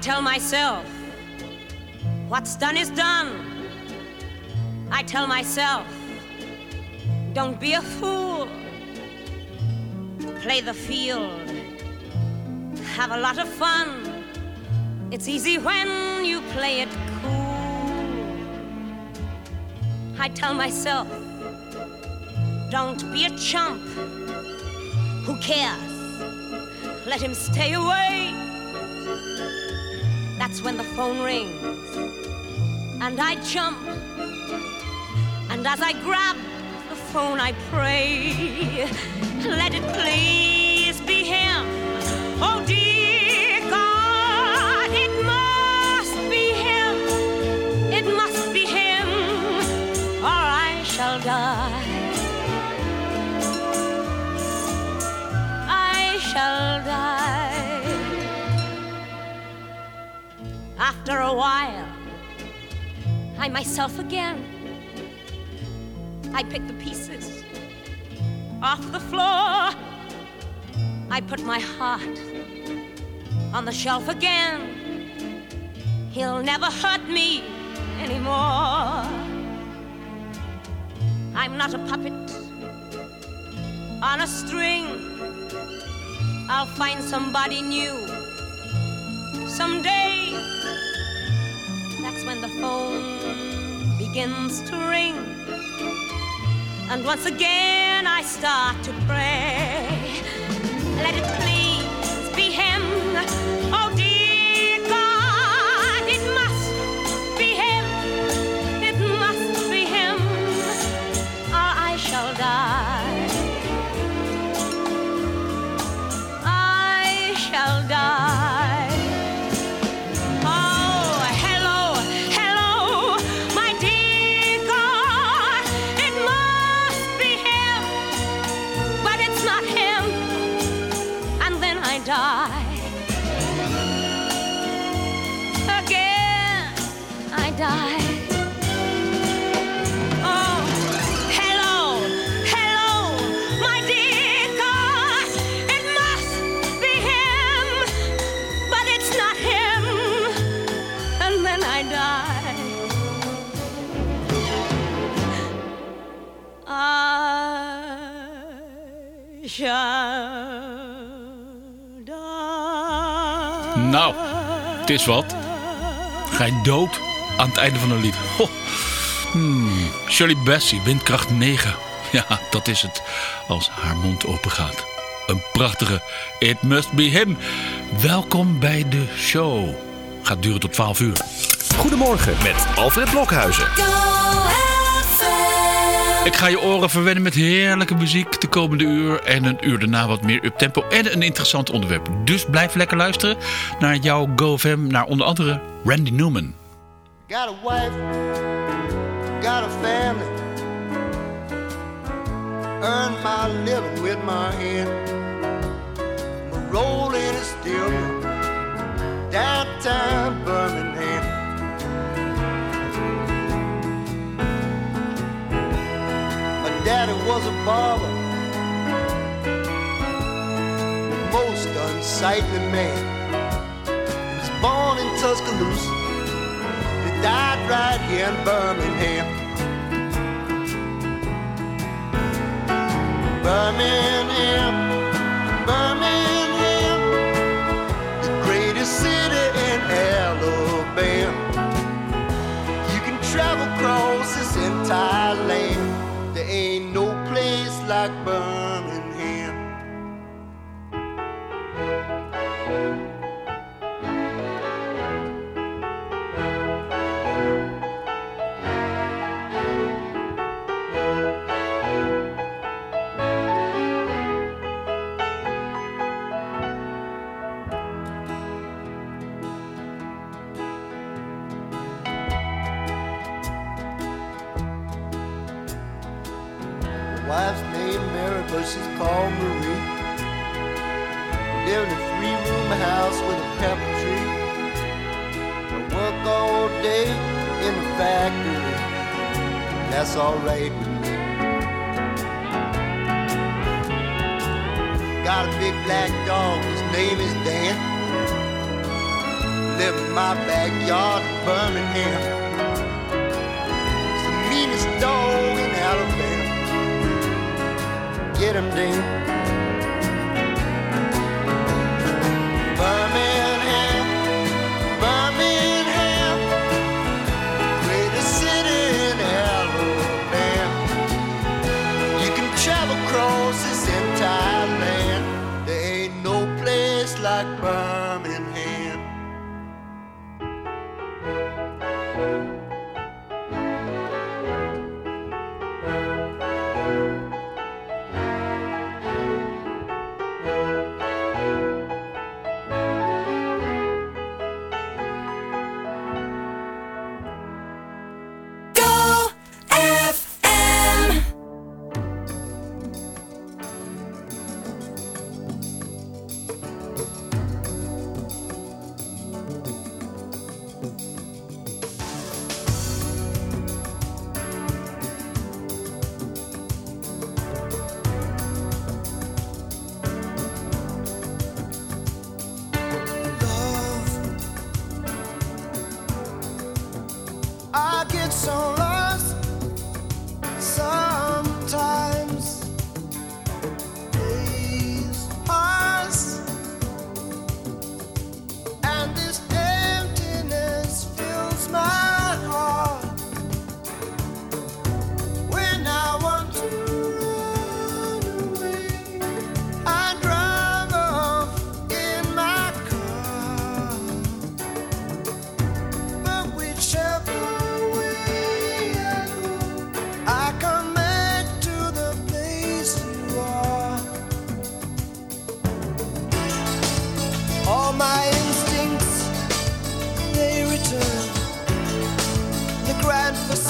tell myself, what's done is done. I tell myself, don't be a fool. Play the field. Have a lot of fun. It's easy when you play it cool. I tell myself, don't be a chump. Who cares? Let him stay away. That's when the phone rings and I jump. And as I grab the phone, I pray, let it please be him. Oh dear After a while, I myself again. I pick the pieces off the floor. I put my heart on the shelf again. He'll never hurt me anymore. I'm not a puppet on a string. I'll find somebody new someday. Phone begins to ring. And once again I start to pray. Let it please be him. Oh het is wat. Ga je dood aan het einde van een lied. Ho. Hmm. Shirley Bassey, windkracht 9. Ja, dat is het als haar mond open gaat. Een prachtige It Must Be Him. Welkom bij de show. Gaat duren tot 12 uur. Goedemorgen met Alfred Blokhuizen. Ik ga je oren verwennen met heerlijke muziek de komende uur. En een uur daarna wat meer uptempo en een interessant onderwerp. Dus blijf lekker luisteren naar jouw GoFam. Naar onder andere Randy Newman. Got a wife, got a family. Earn my living with my. Unsightly man. He was born in Tuscaloosa he died right here in Birmingham. Birmingham, Birmingham, the greatest city in Alabama. You can travel across this entire land. There ain't no place like Birmingham. grand for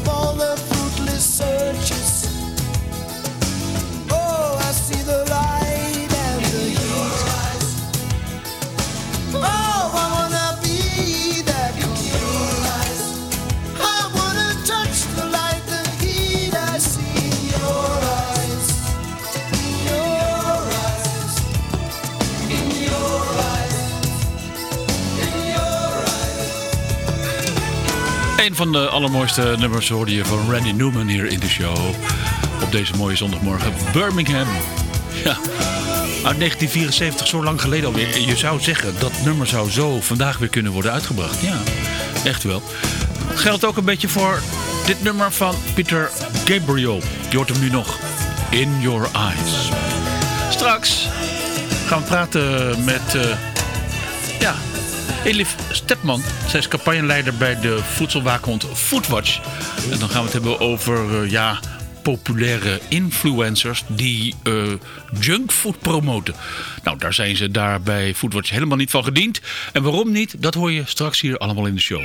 of all the Een van de allermooiste nummers hoorde je van Randy Newman hier in de show. Op deze mooie zondagmorgen. Birmingham. Ja, uit 1974, zo lang geleden alweer. Je zou zeggen, dat nummer zou zo vandaag weer kunnen worden uitgebracht. Ja, echt wel. Geldt ook een beetje voor dit nummer van Peter Gabriel. Je hoort hem nu nog. In Your Eyes. Straks gaan we praten met... Uh, ja, Elif Stepman. Zij is campagneleider bij de voedselwaakhond Foodwatch. En dan gaan we het hebben over... Uh, ja, populaire influencers die uh, junkfood promoten. Nou, daar zijn ze daar bij Foodwatch helemaal niet van gediend. En waarom niet, dat hoor je straks hier allemaal in de show.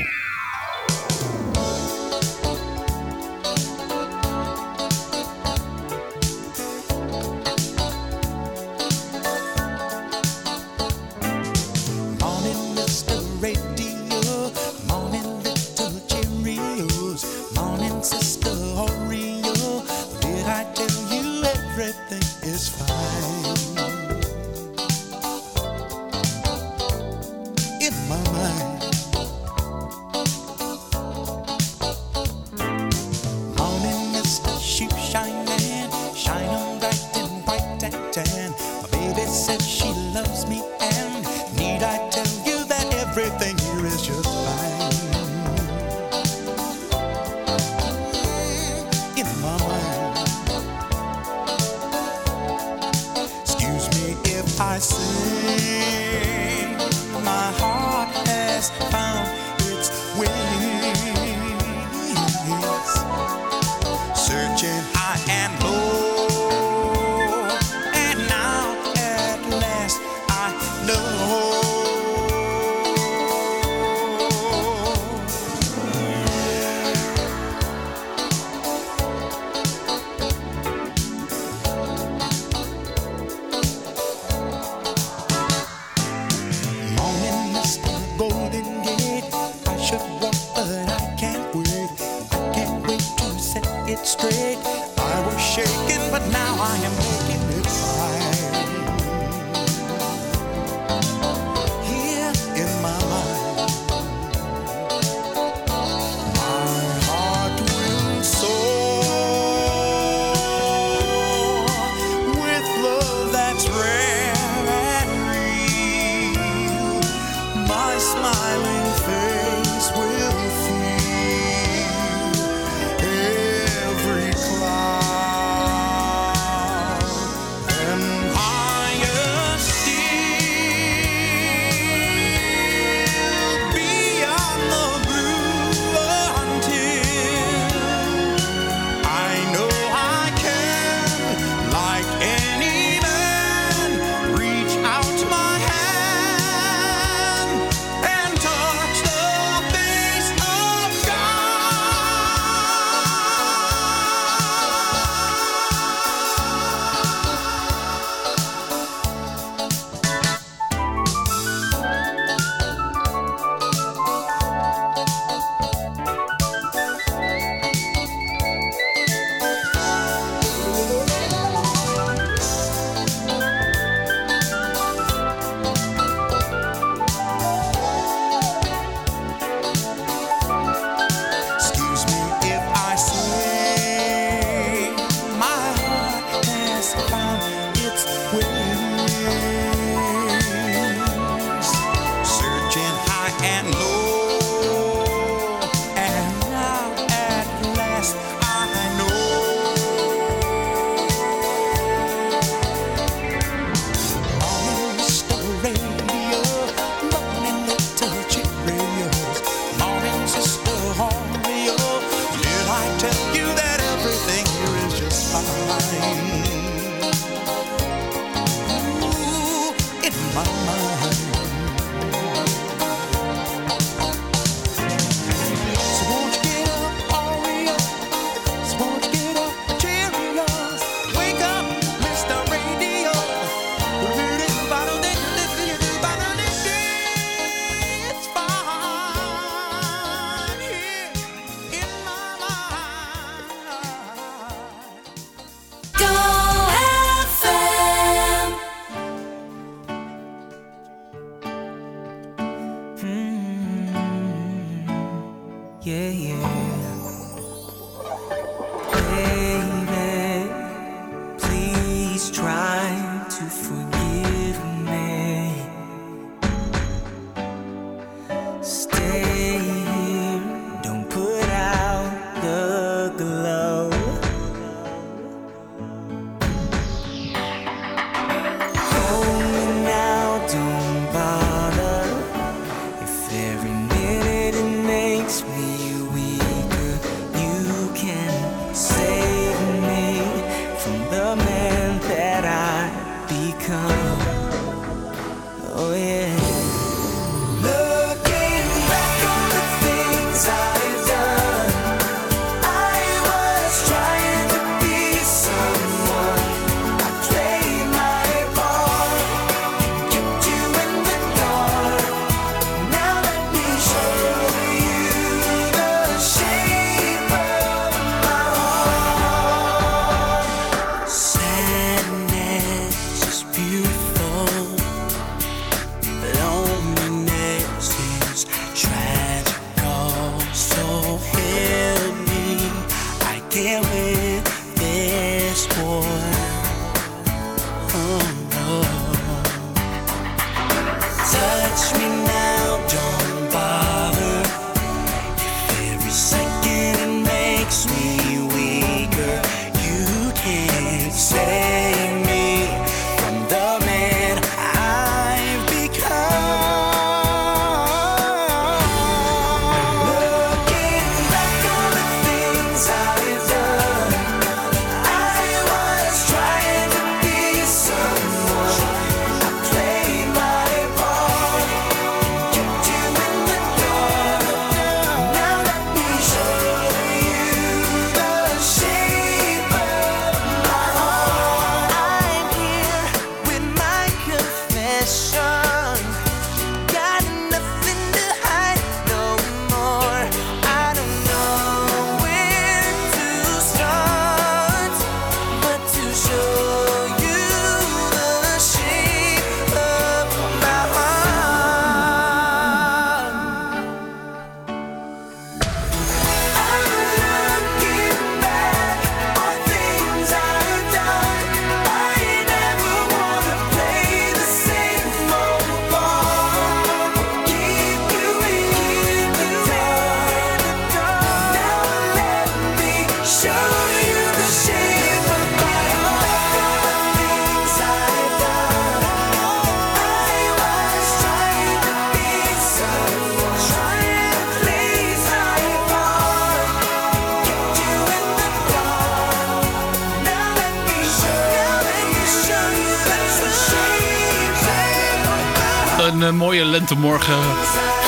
Een eh, mooie lentemorgen.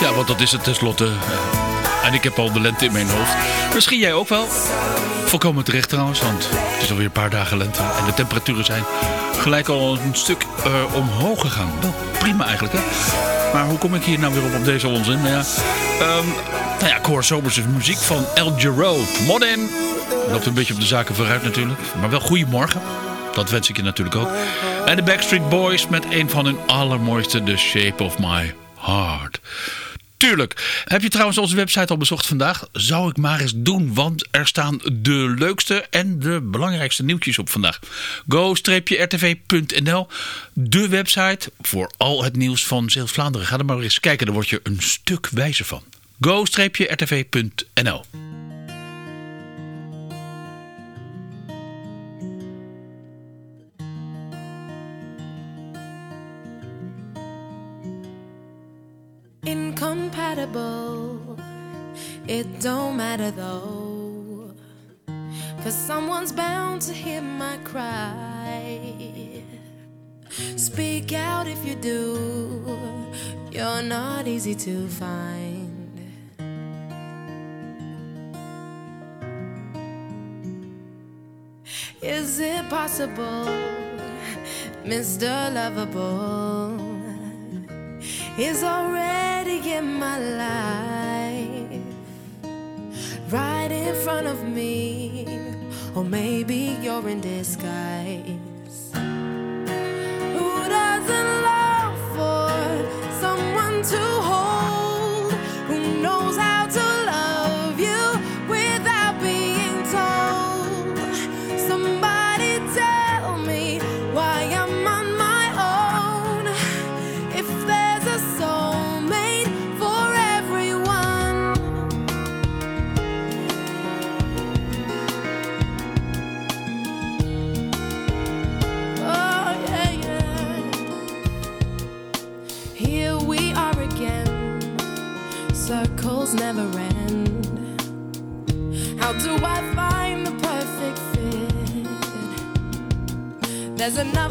Ja, want dat is het tenslotte. En ik heb al de lente in mijn hoofd. Misschien jij ook wel. Volkomen terecht trouwens, want het is alweer een paar dagen lente. En de temperaturen zijn gelijk al een stuk eh, omhoog gegaan. Wel prima eigenlijk, hè? Maar hoe kom ik hier nou weer op op deze onzin? Nou ja, ehm, nou ja ik hoor zomerse muziek van El Giro. Modern. Loopt een beetje op de zaken vooruit natuurlijk. Maar wel goedemorgen. Dat wens ik je natuurlijk ook. En de Backstreet Boys met een van hun allermooiste The Shape of My Heart. Tuurlijk. Heb je trouwens onze website al bezocht vandaag? Zou ik maar eens doen, want er staan de leukste en de belangrijkste nieuwtjes op vandaag. go-rtv.nl, de website voor al het nieuws van Zeeuws-Vlaanderen. Ga er maar eens kijken, daar word je een stuk wijzer van. go-rtv.nl It don't matter though, cause someone's bound to hear my cry. Speak out if you do, you're not easy to find. Is it possible, Mr. Lovable? is already in my life, right in front of me, or maybe you're in disguise. Who doesn't long for someone to hold? There's enough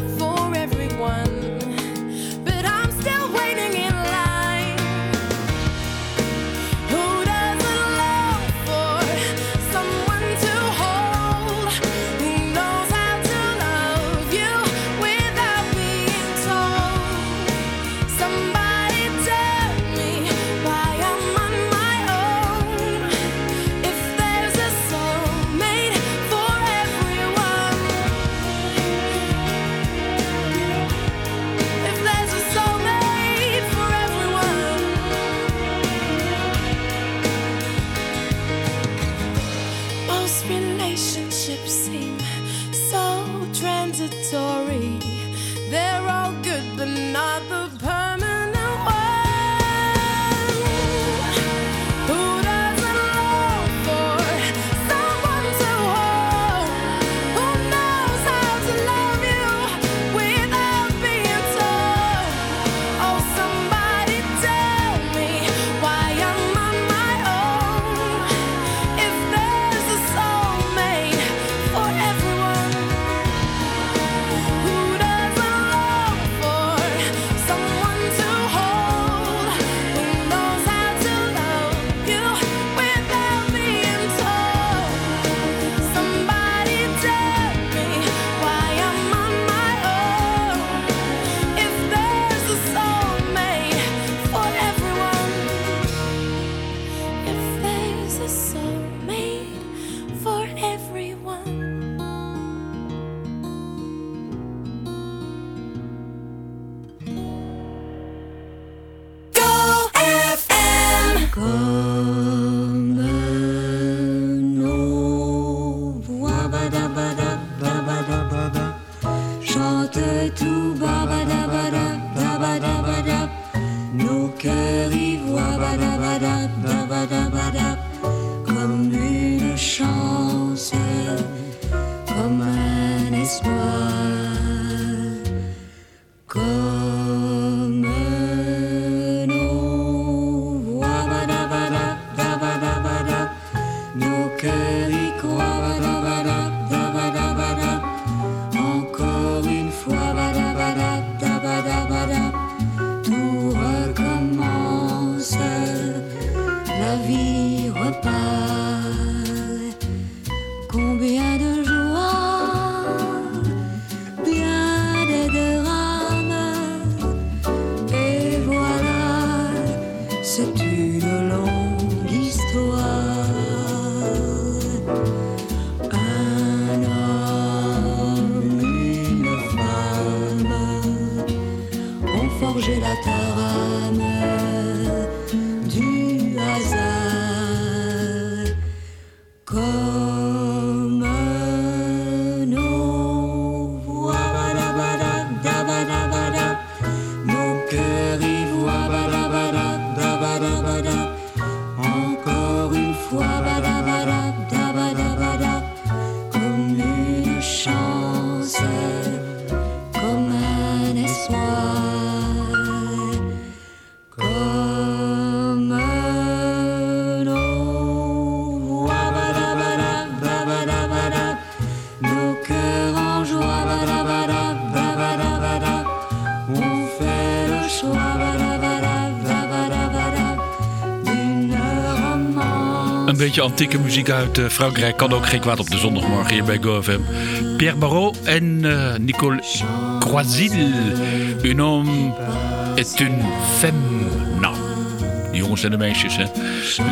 antieke muziek uit eh, Frankrijk kan ook geen kwaad op de zondagmorgen hier bij GoFM. Pierre Barrault en eh, Nicole Croisil. Un homme est une femme. Nou, de jongens en de meisjes, hè.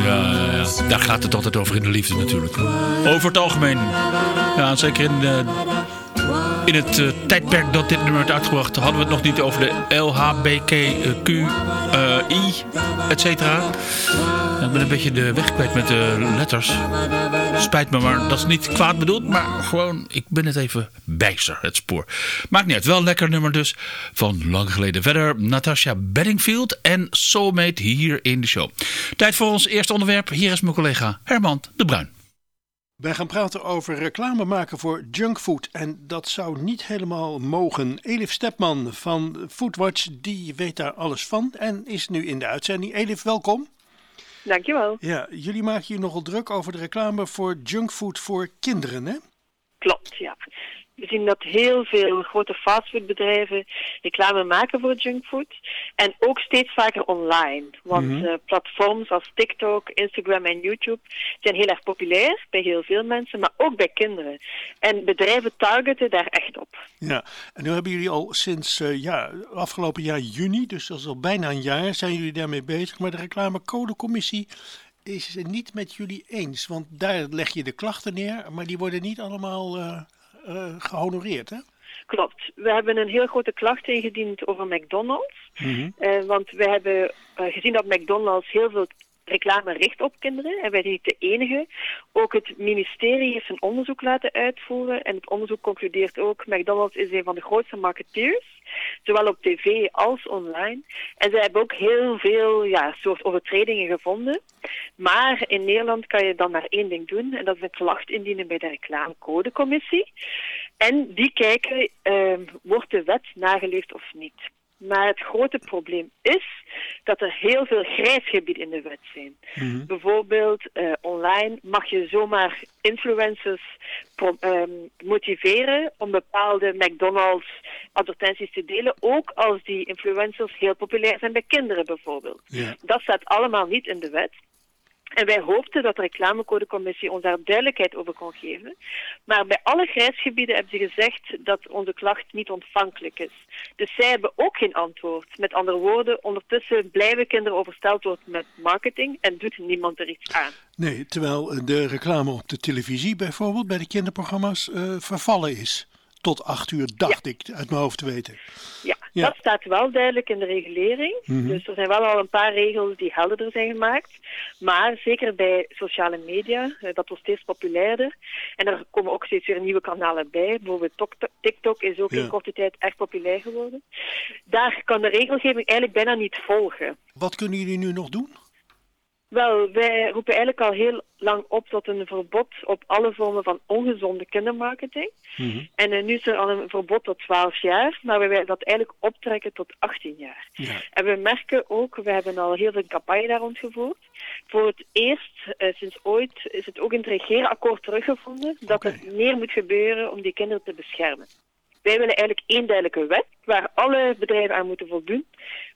Ja, ja, daar gaat het altijd over in de liefde natuurlijk. Over het algemeen. Ja, zeker in, eh, in het tijdperk dat dit nummer werd uitgebracht... hadden we het nog niet over de LHBTQI, et cetera. Ik ben een beetje de weg kwijt met de letters. Spijt me, maar dat is niet kwaad bedoeld. Maar gewoon, ik ben het even bijster, het spoor. Maakt niet uit, wel een lekker nummer dus. Van lang geleden verder, Natasha Bedingfield en Soulmate hier in de show. Tijd voor ons eerste onderwerp. Hier is mijn collega Herman de Bruin. Wij gaan praten over reclame maken voor junkfood. En dat zou niet helemaal mogen. Elif Stepman van Foodwatch, die weet daar alles van en is nu in de uitzending. Elif, welkom. Dankjewel. Ja, jullie maken je nogal druk over de reclame voor junkfood voor kinderen, hè? Klopt, ja. We zien dat heel veel grote fastfoodbedrijven reclame maken voor junkfood. En ook steeds vaker online. Want Mhm. eh, platforms als TikTok, Instagram en YouTube zijn heel erg populair bij heel veel mensen, maar ook bij kinderen. En bedrijven targeten daar echt op. Ja, en nu hebben jullie al sinds eh, ja, afgelopen jaar juni, dus dat is al bijna een jaar, zijn jullie daarmee bezig. Maar de reclamecodecommissie is het niet met jullie eens. Want daar leg je de klachten neer, maar die worden niet allemaal eh, gehonoreerd, hè? Klopt. We hebben een heel grote klacht ingediend over McDonald's. Eh, want we hebben eh, gezien dat McDonald's heel veel reclame richt op kinderen. En wij zijn niet de enige. Ook het ministerie heeft een onderzoek laten uitvoeren. En het onderzoek concludeert ook... McDonald's is een van de grootste marketeers. Zowel op tv als online. En ze hebben ook heel veel ja, soort overtredingen gevonden. Maar in Nederland kan je dan maar één ding doen. En dat is een klacht indienen bij de reclamecodecommissie. En die kijken, ehm, wordt de wet nageleefd of niet. Maar het grote probleem is dat er heel veel grijsgebieden in de wet zijn. Bijvoorbeeld eh, online mag je zomaar influencers ehm, motiveren om bepaalde McDonald's advertenties te delen, ook als die influencers heel populair zijn bij kinderen bijvoorbeeld. Dat staat allemaal niet in de wet. En wij hoopten dat de reclamecodecommissie ons daar duidelijkheid over kon geven. Maar bij alle grijsgebieden hebben ze gezegd dat onze klacht niet ontvankelijk is. Dus zij hebben ook geen antwoord. Met andere woorden, ondertussen blijven kinderen oversteld worden met marketing en doet niemand er iets aan. Nee, terwijl de reclame op de televisie bijvoorbeeld bij de kinderprogramma's eh, vervallen is. Tot acht uur, dacht ik, uit mijn hoofd te weten. Ja, Ja. Dat staat wel duidelijk in de regulering. Mhm. Dus er zijn wel al een paar regels die helderder zijn gemaakt. Maar zeker bij sociale media, eh, dat wordt steeds populairder. En er komen ook steeds weer nieuwe kanalen bij. Bijvoorbeeld Tok- TikTok is ook Ja. in korte tijd echt populair geworden. Daar kan de regelgeving eigenlijk bijna niet volgen. Wat kunnen jullie nu nog doen? Wel, wij roepen eigenlijk al heel lang op tot een verbod op alle vormen van ongezonde kindermarketing. En eh, nu is er al een verbod tot 12 jaar, maar we willen dat eigenlijk optrekken tot 18 jaar. Ja. En we merken ook, we hebben al heel veel campagne daar rondgevoerd. Voor het eerst, eh, sinds ooit, is het ook in het regeerakkoord teruggevonden dat Oké. er meer moet gebeuren om die kinderen te beschermen. Wij willen eigenlijk één duidelijke wet waar alle bedrijven aan moeten voldoen.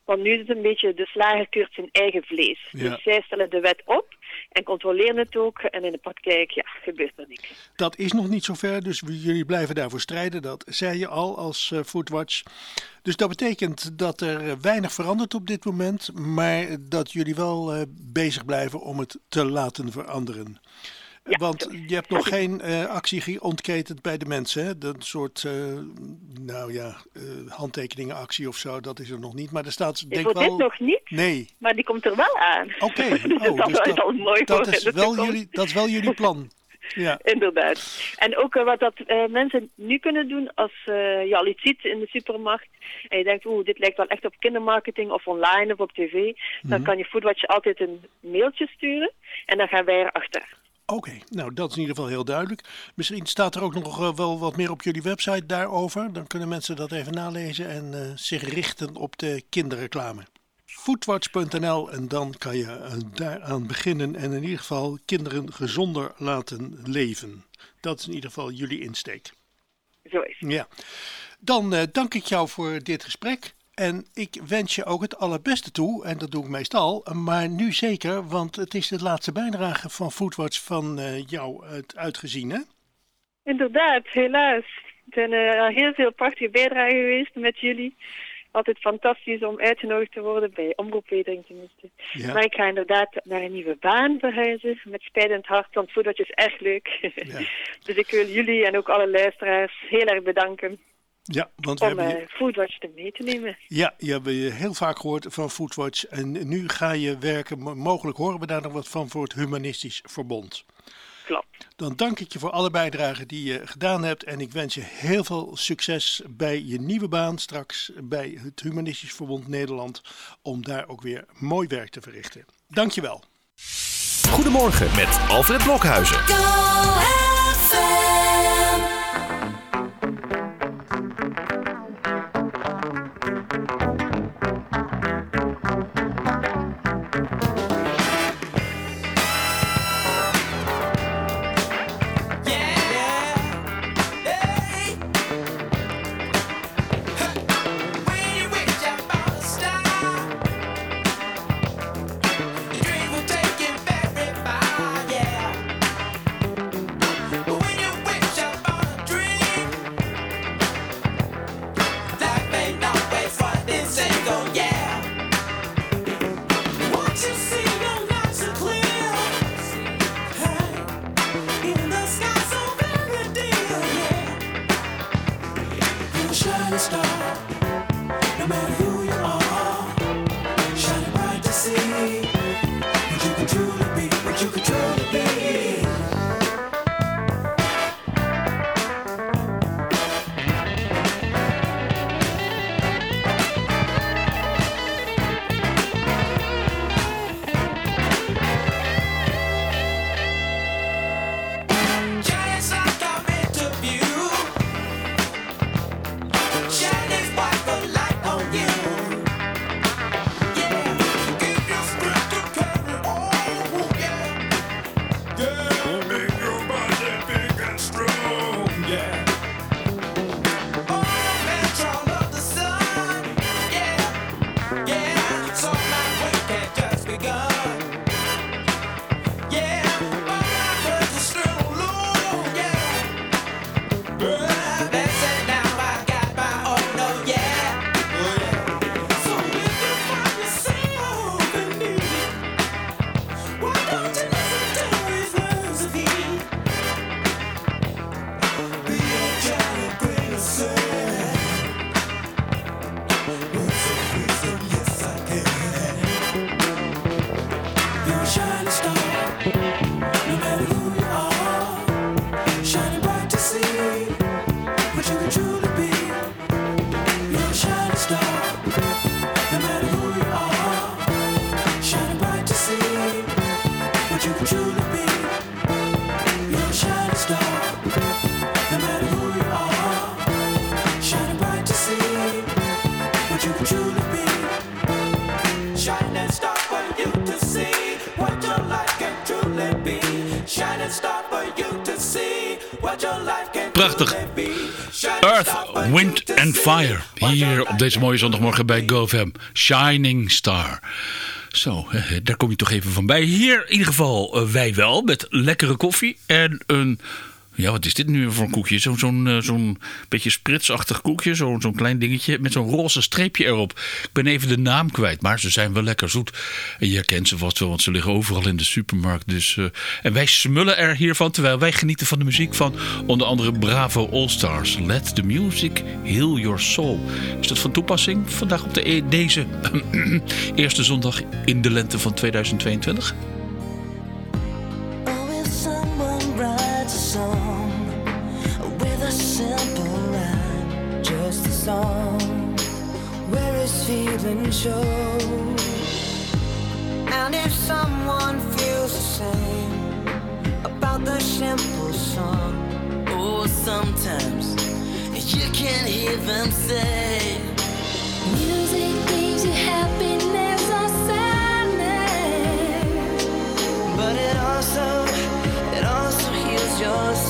Want nu is het een beetje de slager keurt zijn eigen vlees. Ja. Dus zij stellen de wet op en controleren het ook. En in de praktijk ja, gebeurt er niks. Dat is nog niet zover, dus jullie blijven daarvoor strijden. Dat zei je al als eh, Foodwatch. Dus dat betekent dat er weinig verandert op dit moment, maar dat jullie wel eh, bezig blijven om het te laten veranderen. Ja, Want je hebt nog geen eh, actie ontketend bij de mensen. Hè? Dat soort, eh, nou ja, eh, handtekeningenactie of zo, dat is er nog niet. Maar er staat denk voor wel... dit nog niet, Nee, maar die komt er wel aan. oké. dus Oh, dat dus is al mooi dat voor is wel jullie, dat is wel jullie plan. Ja. Inderdaad. En ook wat dat mensen nu kunnen doen als je al iets ziet in de supermarkt en je denkt, oeh, dit lijkt wel echt op kindermarketing of online of op tv, Mhm. dan kan je Foodwatch altijd een mailtje sturen en dan gaan wij erachter. Oké, nou dat is in ieder geval heel duidelijk. Misschien staat er ook nog eh, wel wat meer op jullie website daarover. Dan kunnen mensen dat even nalezen en eh, zich richten op de kinderreclame. Foodwatch.nl en dan kan je eh, daaraan beginnen en in ieder geval kinderen gezonder laten leven. Dat is in ieder geval jullie insteek. Zo is het. Ja. Dan dank ik jou voor dit gesprek. En ik wens je ook het allerbeste toe. En dat doe ik meestal. Maar nu zeker, want het is de laatste bijdrage van Foodwatch van eh, jou het uitgezien, hè? Inderdaad, helaas. Er zijn eh, heel veel prachtige bijdragen geweest met jullie. Altijd fantastisch om uitgenodigd te worden bij Omroep Wedering tenminste. Ja. Maar ik ga inderdaad naar een nieuwe baan verhuizen. Met spijt in het hart, want Foodwatch is erg leuk. Ja. dus ik wil jullie en ook alle luisteraars heel erg bedanken Ja, want we om hebben eh je, Foodwatch te mee te nemen. ja, je hebt je heel vaak gehoord van Foodwatch. En nu ga je werken, mo- mogelijk horen we daar nog wat van, voor het Humanistisch Verbond. Klopt. Dan dank ik je voor alle bijdragen die je gedaan hebt. En ik wens je heel veel succes bij je nieuwe baan straks bij het Humanistisch Verbond Nederland. Om daar ook weer mooi werk te verrichten. Dank je wel. Goedemorgen met Alfred Blokhuizen. Prachtig. Earth, Wind and Fire. Hier op deze mooie zondagmorgen bij GoFam. Shining Star. Zo, daar kom je toch even van bij. Hier in ieder geval eh, wij wel, met lekkere koffie en een... Ja, wat is dit nu voor een koekje? Eh, zo'n beetje spritsachtig koekje. zo- Zo'n klein dingetje met zo'n roze streepje erop. Ik ben even de naam kwijt, maar ze zijn wel lekker zoet. En je herkent ze vast wel, want ze liggen overal in de supermarkt. Dus, eh, en wij smullen er hiervan, terwijl wij genieten van de muziek van onder andere Bravo All Stars. Let the music heal your soul. Is dat van toepassing vandaag op de, e- deze eerste zondag in de lente van 2022? Song with a simple line, just a song where his feelings show. And if someone feels the same about the simple song, oh, sometimes you can hear them say, just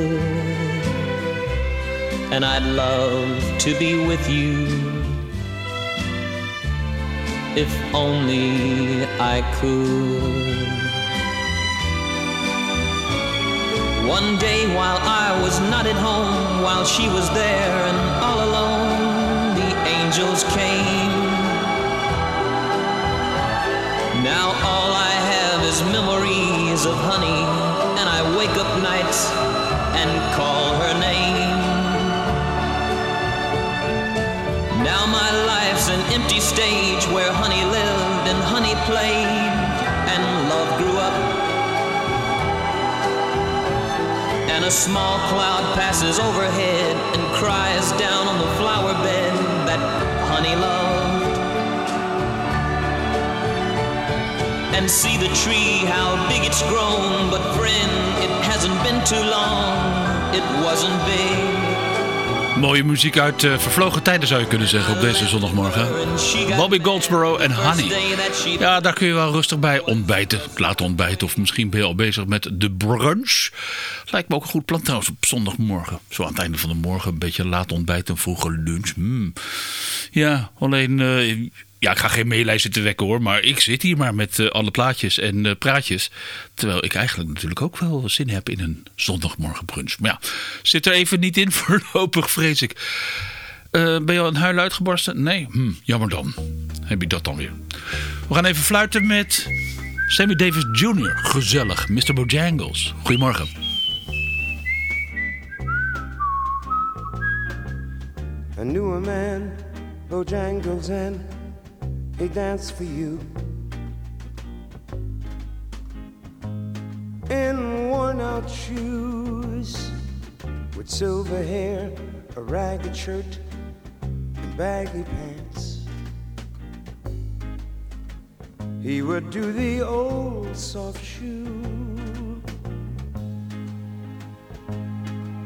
And I'd love to be with you. If only I could. One day while I was not at home, while she was there and all alone, the angels came. Now all I have is memories of honey, and I wake up nights and call her name. Empty stage where honey lived and honey played, and love grew up. And a small cloud passes overhead and cries down on the flower bed that honey loved. And see the tree, how big it's grown. But friend, it hasn't been too long. It wasn't big. Mooie muziek uit eh, vervlogen tijden zou je kunnen zeggen op deze zondagmorgen. Bobby Goldsboro en Honey. Ja, daar kun je wel rustig bij ontbijten. Laten ontbijten of misschien ben je al bezig met de brunch. Lijkt me ook een goed plan trouwens op zondagmorgen. Zo aan het einde van de morgen een beetje laat ontbijten, een vroege lunch. Hmm. Ja, alleen... eh, ja, ik ga geen meelijst zitten wekken hoor. Maar ik zit hier maar met eh, alle plaatjes en eh, praatjes. Terwijl ik eigenlijk natuurlijk ook wel zin heb in een zondagmorgen brunch. Maar ja, zit er even niet in voorlopig vrees ik. Eh, ben je al een huil uitgebarsten? Nee? Hm, jammer dan. Heb je dat dan weer. We gaan even fluiten met Sammy Davis Jr. Gezellig. Mr. Bojangles. Goedemorgen. I knew a man, Bojangles, and he danced for you. In worn out shoes, with silver hair, a ragged shirt, and baggy pants. He would do the old soft shoe.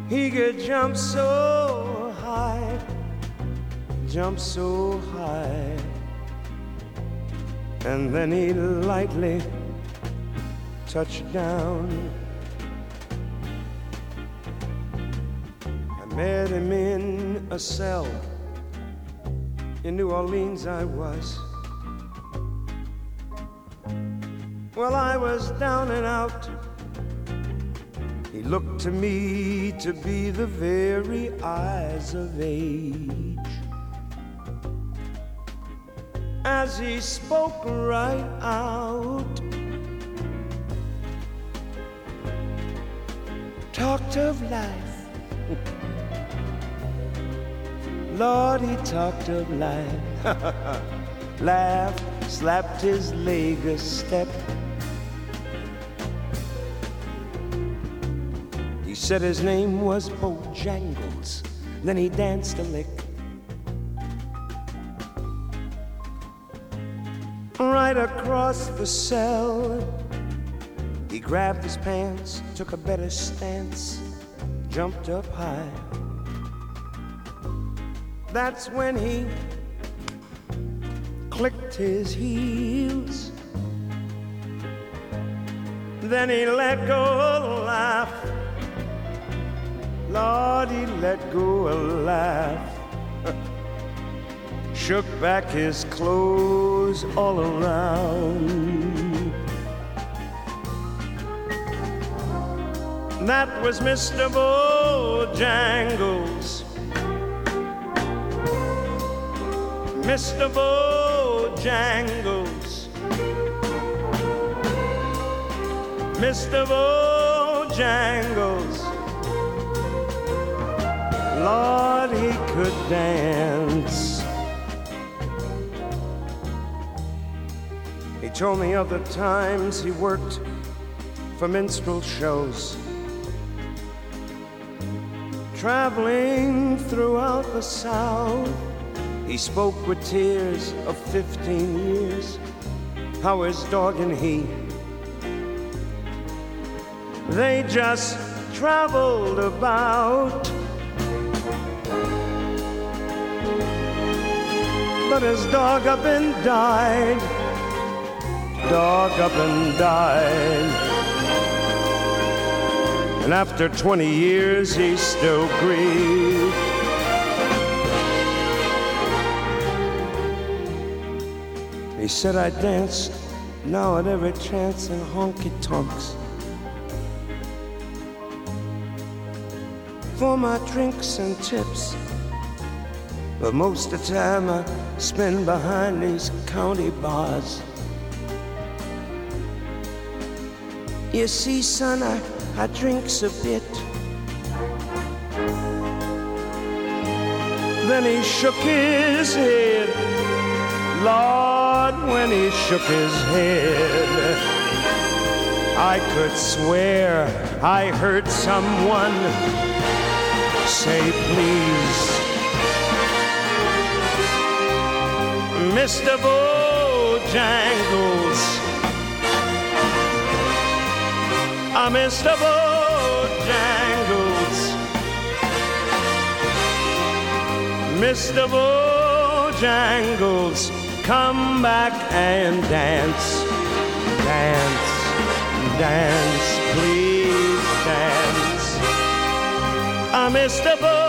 He could jump so high, jump so high, and then he lightly touched down. I met him in a cell in New Orleans. I was. Well, I was down and out. He looked to me to be the very eyes of age. as he spoke right out. Talked of life. Lord, he talked of life. Laughed, slapped his leg a step. He said his name was Bojangles. Then he danced a lick. Right across the cell, he grabbed his pants, took a better stance, jumped up high. That's when he clicked his heels. Then he let go a laugh. Lord, he let go a laugh. Shook back his clothes all around. That was Mr. Bojangles. Mr. Bojangles. Mr. Bojangles. Lord, he could dance. Told me of the times he worked for minstrel shows, traveling throughout the South. He spoke with tears of 15 years, how his dog and he, they just traveled about. But his dog up and died, dog up and died. And after 20 years, he still grieved. He said I dance now at every chance in honky tonks. For my drinks and tips. But most of the time I spend behind these county bars. You see, son, I, I drinks a bit. Then he shook his head. Lord, when he shook his head, I could swear I heard someone say, please. Mr. Bojangles. Ah, Mr. Bojangles. Mr. Bojangles, come back and dance. Dance, dance, please dance. Ah, Mr. Bojangles.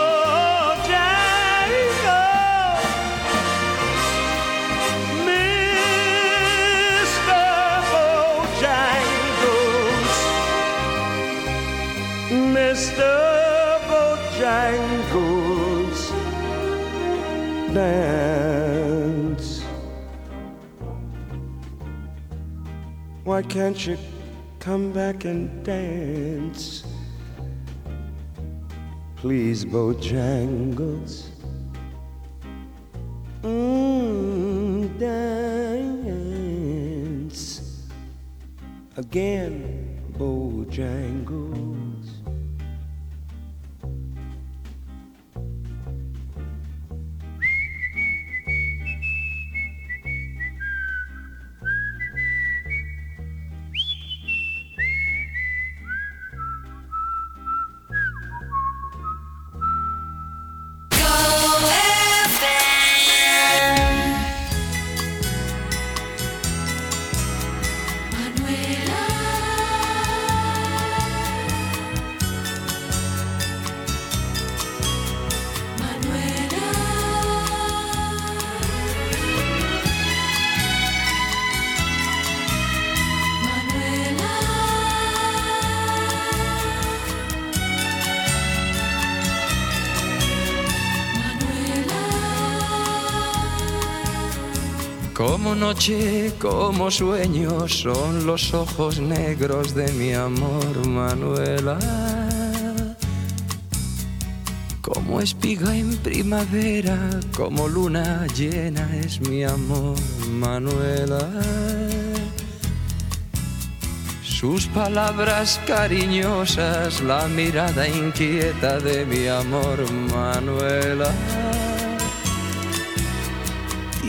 Mr. Bojangles. Dance. Why can't you come back and dance? Please, Bojangles. Mm, dance again, Bojangles. Noche, como sueño, son los ojos negros de mi amor, Manuela. Como espiga en primavera, como luna llena es mi amor, Manuela. Sus palabras cariñosas, la mirada inquieta de mi amor, Manuela.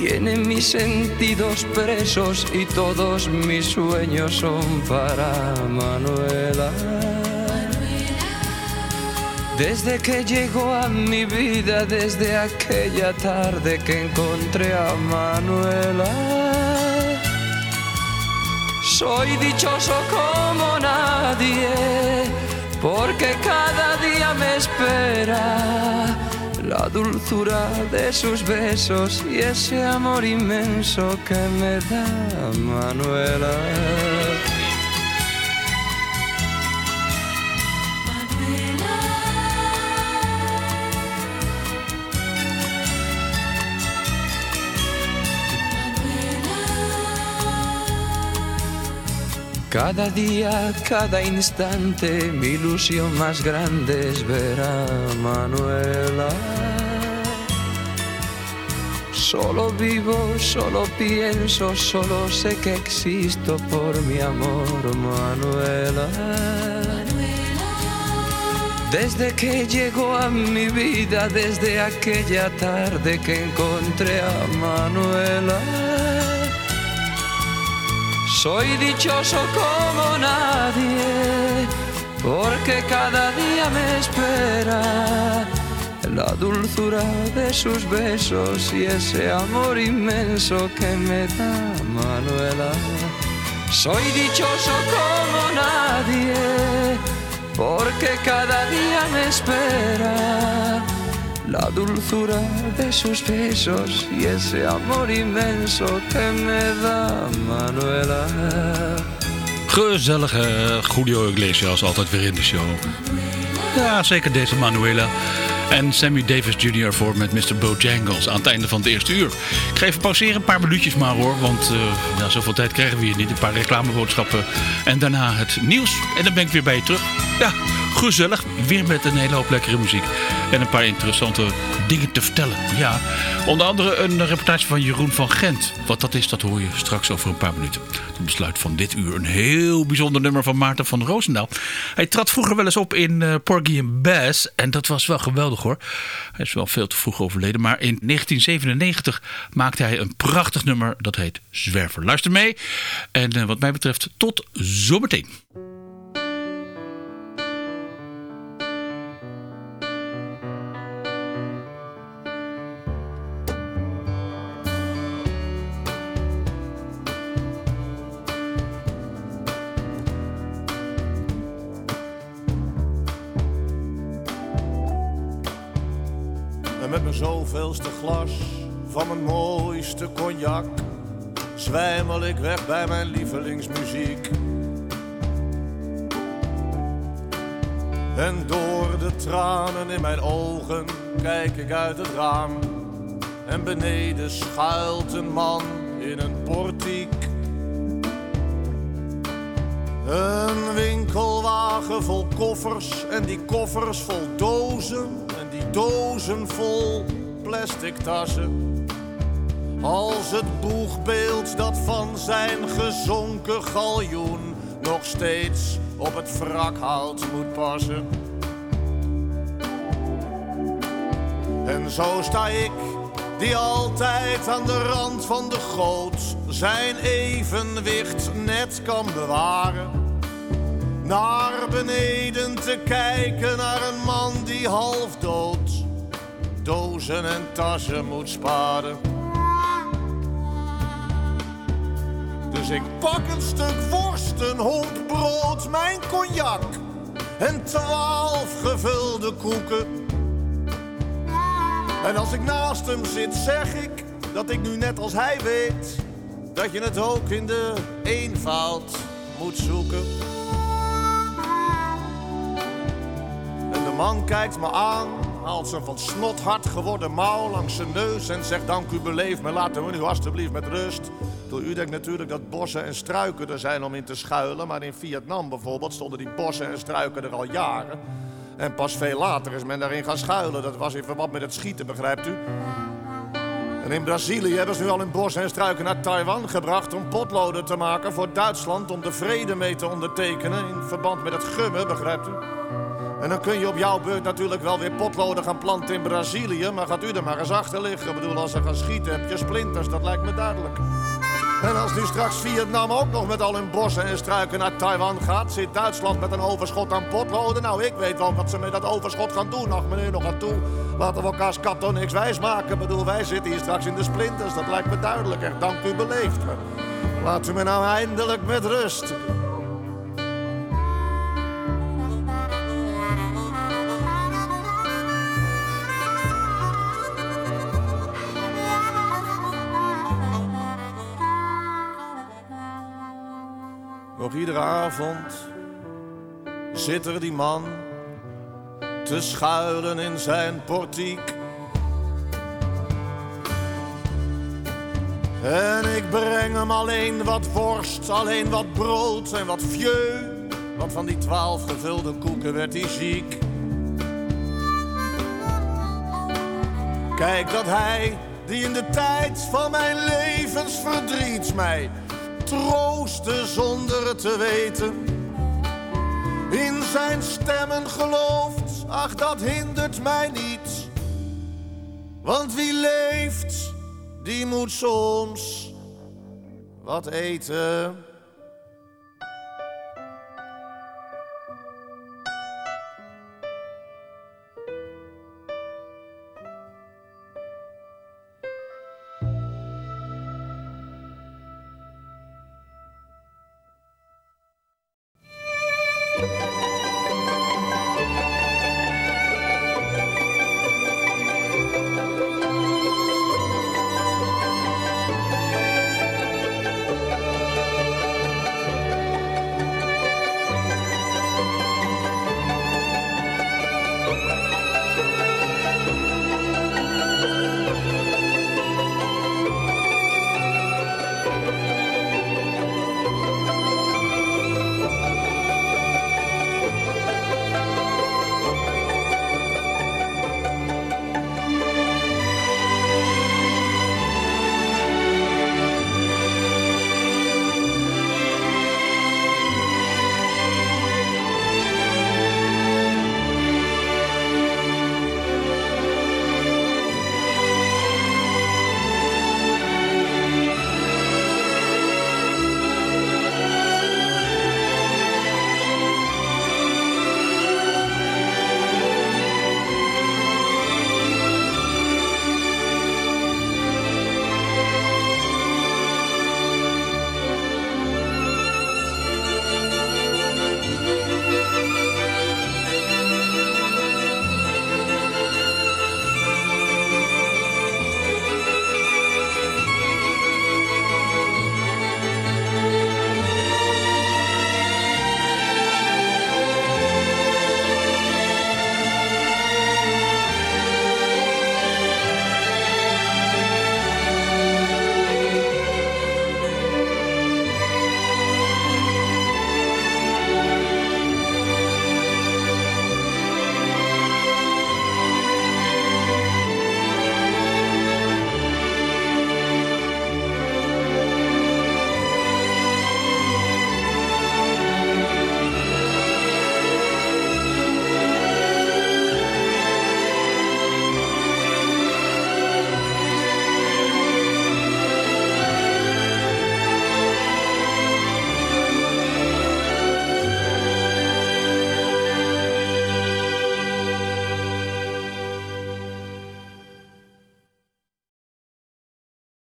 Tiene mis sentidos presos y todos mis sueños son para Manuela. Desde que llegó a mi vida, desde aquella tarde que encontré a Manuela. Soy dichoso como nadie, porque cada día me espera la dulzura de sus besos y ese amor inmenso que me da Manuela. Cada día, cada instante, mi ilusión más grande es ver a Manuela. Solo vivo, solo pienso, solo sé que existo por mi amor, Manuela. Desde que llegó a mi vida, desde aquella tarde que encontré a Manuela. Soy dichoso como nadie, porque cada día me espera la dulzura de sus besos y ese amor inmenso que me da Manuela. Soy dichoso como nadie, porque cada día me espera la dulzura de sus besos y ese amor inmenso que me da Manuela. Gezellige Julio Iglesias, altijd weer in de show. Ja, zeker deze Manuela. En Sammy Davis Jr. voor met Mr. Bojangles aan het einde van het eerste uur. Ik ga even pauzeren, een paar minuutjes maar hoor. Want ja, zoveel tijd krijgen we hier niet. Een paar reclameboodschappen en daarna het nieuws. En dan ben ik weer bij je terug. Ja, gezellig. Weer met een hele hoop lekkere muziek. En een paar interessante dingen te vertellen. Ja, onder andere een reportage van Jeroen van Gent. Wat dat is, dat hoor je straks over een paar minuten. Het besluit van dit uur een heel bijzonder nummer van Maarten van Roosendaal. Hij trad vroeger wel eens op in eh, Porgy and Bass. En dat was wel geweldig hoor. Hij is wel veel te vroeg overleden. Maar in 1997 maakte hij een prachtig nummer. Dat heet Zwerver. Luister mee. En eh, wat mij betreft tot zometeen. Zoveelste glas van mijn mooiste cognac zwijmel ik weg bij mijn lievelingsmuziek. En door de tranen in mijn ogen kijk ik uit het raam. En beneden schuilt een man in een portiek. Een winkelwagen vol koffers en die koffers vol dozen en die dozen vol plastic tassen. Als het boegbeeld dat van zijn gezonken galjoen nog steeds op het wrakhout moet passen. En zo sta ik, die altijd aan de rand van de goot zijn evenwicht net kan bewaren. Naar beneden te kijken naar een man die half dood dozen en tassen moet sparen. Dus ik pak een stuk worst, een hond brood, mijn cognac en twaalf gevulde koeken. En als ik naast hem zit, zeg ik dat ik nu net als hij weet dat je het ook in de eenvoud moet zoeken. En de man kijkt me aan, haalt zijn van snot hard geworden mouw langs zijn neus en zegt dank u beleefd, maar laten we nu alstublieft met rust. U denkt natuurlijk dat bossen en struiken er zijn om in te schuilen, maar in Vietnam bijvoorbeeld stonden die bossen en struiken er al jaren. En pas veel later is men daarin gaan schuilen. Dat was in verband met het schieten, begrijpt u? En in Brazilië hebben ze nu al in bossen en struiken naar Taiwan gebracht om potloden te maken voor Duitsland om de vrede mee te ondertekenen in verband met het gummen, begrijpt u? En dan kun je op jouw beurt natuurlijk wel weer potloden gaan planten in Brazilië, maar gaat u er maar eens achter liggen. Ik bedoel, als ze gaan schieten heb je splinters, dat lijkt me duidelijk. En als nu straks Vietnam ook nog met al hun bossen en struiken naar Taiwan gaat, zit Duitsland met een overschot aan potloden. Nou, ik weet wel wat ze met dat overschot gaan doen. Ach, meneer, nog aan toe. Laten we elkaars kat toch niks wijs maken. Ik bedoel, wij zitten hier straks in de splinters. Dat lijkt me duidelijk. Echt, dank u beleefd. Laat u me nou eindelijk met rust. Nog iedere avond zit er die man te schuilen in zijn portiek. En ik breng hem alleen wat worst, alleen wat brood en wat vieux. Want van die twaalf gevulde koeken werd hij ziek. Kijk dat hij, die in de tijd van mijn levensverdriet mij troostte zonder het te weten. In zijn stemmen gelooft, ach dat hindert mij niet. Want wie leeft, die moet soms wat eten.